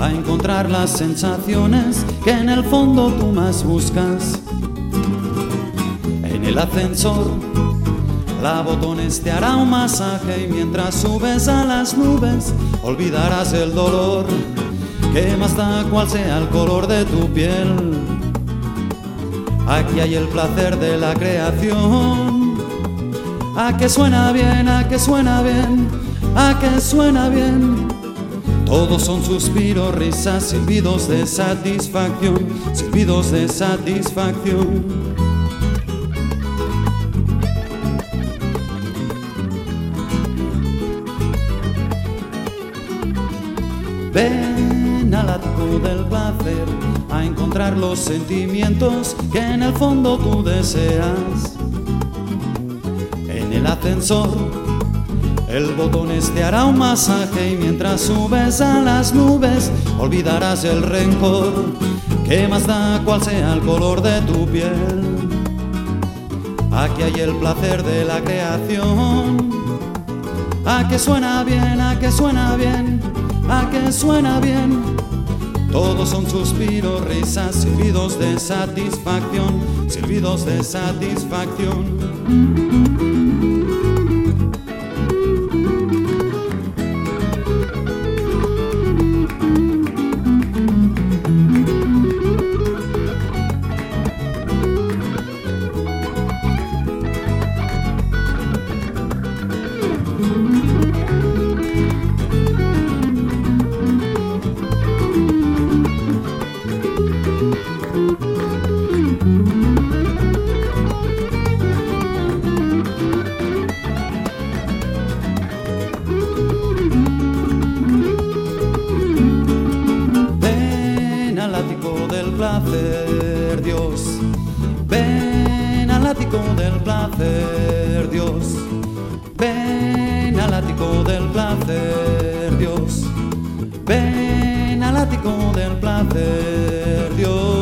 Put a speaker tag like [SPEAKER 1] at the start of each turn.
[SPEAKER 1] a encontrar las sensaciones que en el fondo tú más buscas. En el ascensor, la botones te hará un masaje y mientras subes a las nubes olvidarás el dolor. Que más da cual sea el color de tu piel? Aquí hay el placer de la creación. A que suena bien, a que suena bien, a que suena bien. Todos son suspiros, risas, silbidos de satisfacción, silbidos de satisfacción. Ven al ático del placer a encontrar los sentimientos que en el fondo tú deseas. En el ascensor, el botón te hará un masaje y mientras subes a las nubes olvidarás el rencor. ¿Qué más da cual sea el color de tu piel? Aquí hay el placer de la creación. A que suena bien, a que suena bien, a que suena bien. Todos son suspiros, risas, silbidos de satisfacción, silbidos de satisfacción. Ven al ático del placer, Dios. Ven al ático del placer, Dios. Ven al ático del placer, Dios.